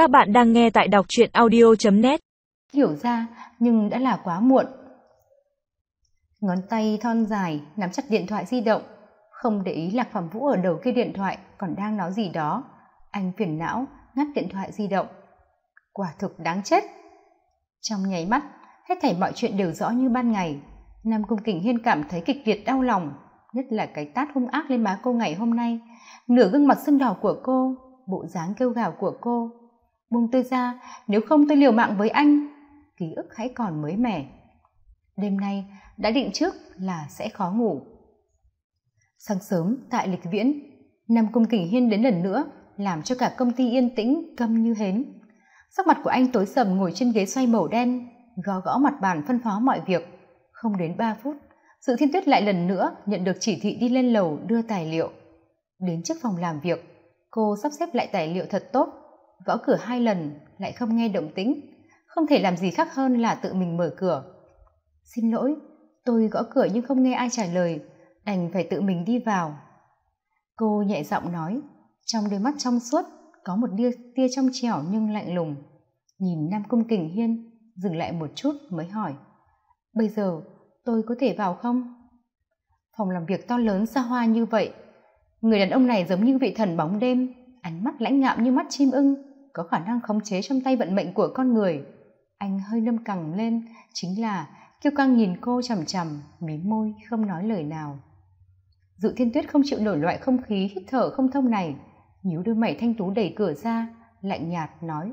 Các bạn đang nghe tại đọc truyện audio.net Hiểu ra nhưng đã là quá muộn. Ngón tay thon dài nắm chặt điện thoại di động, không để ý Lạc Phạm Vũ ở đầu kia điện thoại còn đang nói gì đó. Anh phiền não ngắt điện thoại di động. Quả thực đáng chết. Trong nháy mắt, hết thảy mọi chuyện đều rõ như ban ngày. Nam Cung Kình Hiên cảm thấy kịch liệt đau lòng, nhất là cái tát hung ác lên má cô ngày hôm nay. Nửa gương mặt sưng đỏ của cô, bộ dáng kêu gào của cô. Buông tôi ra, nếu không tôi liều mạng với anh. Ký ức hãy còn mới mẻ. Đêm nay đã định trước là sẽ khó ngủ. Sáng sớm tại lịch viễn, Nam Cung Kình Hiên đến lần nữa làm cho cả công ty yên tĩnh câm như hến. Sắc mặt của anh tối sầm ngồi trên ghế xoay màu đen, gõ gõ mặt bàn phân phó mọi việc. Không đến ba phút, sự Thiên Tuyết lại lần nữa nhận được chỉ thị đi lên lầu đưa tài liệu. Đến trước phòng làm việc, cô sắp xếp lại tài liệu thật tốt, gõ cửa hai lần lại không nghe động tĩnh, không thể làm gì khác hơn là tự mình mở cửa. Xin lỗi, tôi gõ cửa nhưng không nghe ai trả lời, đành phải tự mình đi vào. Cô nhẹ giọng nói, trong đôi mắt trong suốt có một tia, tia trong trẻo nhưng lạnh lùng. Nhìn Nam Cung Kình Hiên, dừng lại một chút mới hỏi, bây giờ tôi có thể vào không? Phòng làm việc to lớn xa hoa như vậy, người đàn ông này giống như vị thần bóng đêm, ánh mắt lãnh ngạo như mắt chim ưng, có khả năng khống chế trong tay vận mệnh của con người. Anh hơi nâm cẳng lên, chính là kiêu căng nhìn cô chằm chằm, mím môi không nói lời nào. Dự thiên tuyết không chịu nổi loại không khí hít thở không thông này, nhíu đôi mày thanh tú đẩy cửa ra, lạnh nhạt nói,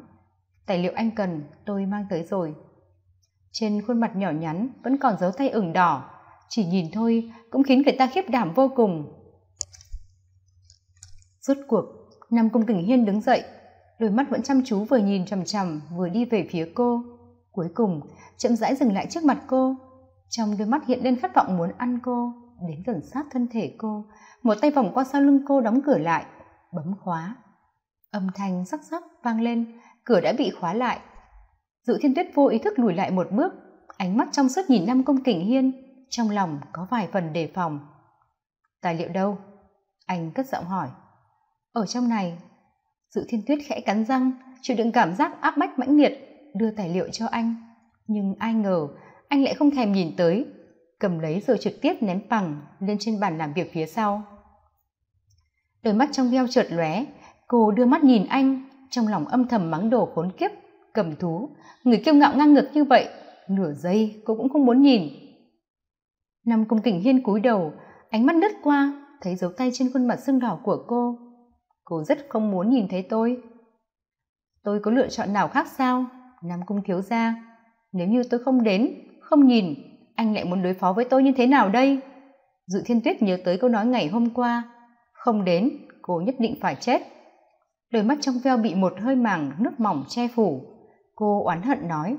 tài liệu anh cần tôi mang tới rồi. Trên khuôn mặt nhỏ nhắn vẫn còn dấu tay ửng đỏ, chỉ nhìn thôi cũng khiến người ta khiếp đảm vô cùng. Rốt cuộc, Nam Cung Kình Hiên đứng dậy, đôi mắt vẫn chăm chú vừa nhìn chằm chằm vừa đi về phía cô. Cuối cùng, chậm rãi dừng lại trước mặt cô. Trong đôi mắt hiện lên khát vọng muốn ăn cô, đến gần sát thân thể cô, một tay vòng qua sau lưng cô đóng cửa lại, bấm khóa. Âm thanh sắc sắc vang lên, cửa đã bị khóa lại. Dự thiên tuyết vô ý thức lùi lại một bước, ánh mắt trong suốt nhìn năm Công kỉnh Hiên, trong lòng có vài phần đề phòng. Tài liệu đâu? Anh cất giọng hỏi. Ở trong này, Dự thiên tuyết khẽ cắn răng, chịu đựng cảm giác áp bách mãnh liệt, đưa tài liệu cho anh. Nhưng ai ngờ, anh lại không thèm nhìn tới, cầm lấy rồi trực tiếp ném bằng lên trên bàn làm việc phía sau. Đôi mắt trong veo trượt lóe, cô đưa mắt nhìn anh, trong lòng âm thầm mắng đồ khốn kiếp, cầm thú, người kiêu ngạo ngang ngược như vậy, nửa giây cô cũng không muốn nhìn. Nằm cùng kình hiên cúi đầu, ánh mắt đứt qua, thấy dấu tay trên khuôn mặt sưng đỏ của cô. Cô rất không muốn nhìn thấy tôi. Tôi có lựa chọn nào khác sao? Nam Cung thiếu gia. Nếu như tôi không đến, không nhìn, anh lại muốn đối phó với tôi như thế nào đây? Dự Thiên Tuyết nhớ tới câu nói ngày hôm qua. Không đến, cô nhất định phải chết. Đôi mắt trong veo bị một hơi màng nước mỏng che phủ. Cô oán hận nói.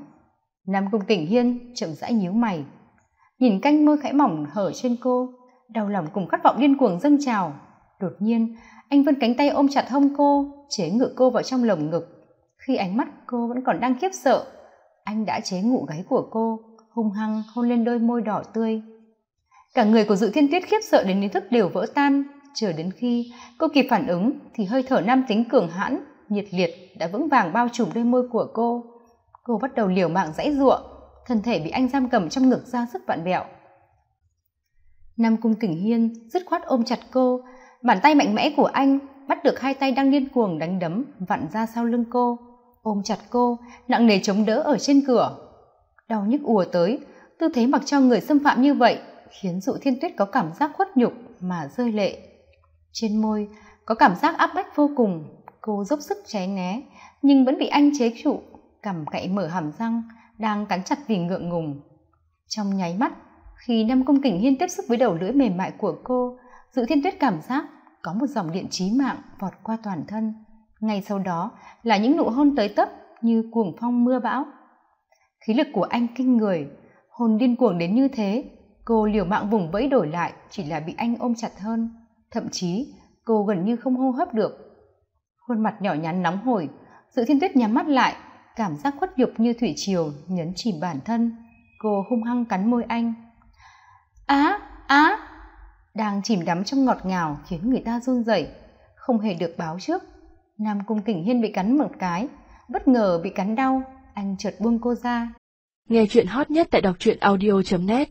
Nam Cung Tỉnh Hiên chậm rãi nhíu mày. Nhìn canh môi khẽ mỏng hở trên cô, đau lòng cùng khát vọng điên cuồng dâng trào. Đột nhiên, anh vươn cánh tay ôm chặt hông cô, chế ngự cô vào trong lồng ngực. Khi ánh mắt cô vẫn còn đang khiếp sợ, anh đã chế ngụ gáy của cô, hung hăng hôn lên đôi môi đỏ tươi. Cả người của Dự Thiên Tuyết khiếp sợ đến ý thức đều vỡ tan, chờ đến khi cô kịp phản ứng thì hơi thở nam tính cường hãn, nhiệt liệt đã vững vàng bao trùm đôi môi của cô. Cô bắt đầu liều mạng dãy giụa, thân thể bị anh giam cầm trong ngực ra sức vặn vẹo. Nam Cung Kình Hiên dứt khoát ôm chặt cô, bàn tay mạnh mẽ của anh bắt được hai tay đang điên cuồng đánh đấm vặn ra sau lưng cô, ôm chặt cô, nặng nề chống đỡ ở trên cửa. Đau nhức ùa tới, tư thế mặc cho người xâm phạm như vậy khiến dụ thiên tuyết có cảm giác khuất nhục mà rơi lệ trên môi có cảm giác áp bách vô cùng cô dốc sức tránh né nhưng vẫn bị anh chế trụ cằm cậy mở hàm răng đang cắn chặt vì ngượng ngùng trong nháy mắt khi năm công kình hiên tiếp xúc với đầu lưỡi mềm mại của cô dự thiên tuyết cảm giác có một dòng điện trí mạng vọt qua toàn thân. Ngay sau đó là những nụ hôn tới tấp như cuồng phong mưa bão. Khí lực của anh kinh người, hồn điên cuồng đến như thế, cô liều mạng vùng vẫy đổi lại chỉ là bị anh ôm chặt hơn. Thậm chí, cô gần như không hô hấp được. Khuôn mặt nhỏ nhắn nóng hổi, dự thiên tuyết nhắm mắt lại, cảm giác khuất nhục như thủy triều nhấn chìm bản thân. Cô hung hăng cắn môi anh. Á á đang chìm đắm trong ngọt ngào khiến người ta run rẩy, không hề được báo trước. Nam cung kình hiên bị cắn một cái, bất ngờ bị cắn đau, anh chợt buông cô ra. Nghe chuyện hot nhất tại đọc truyện audio net.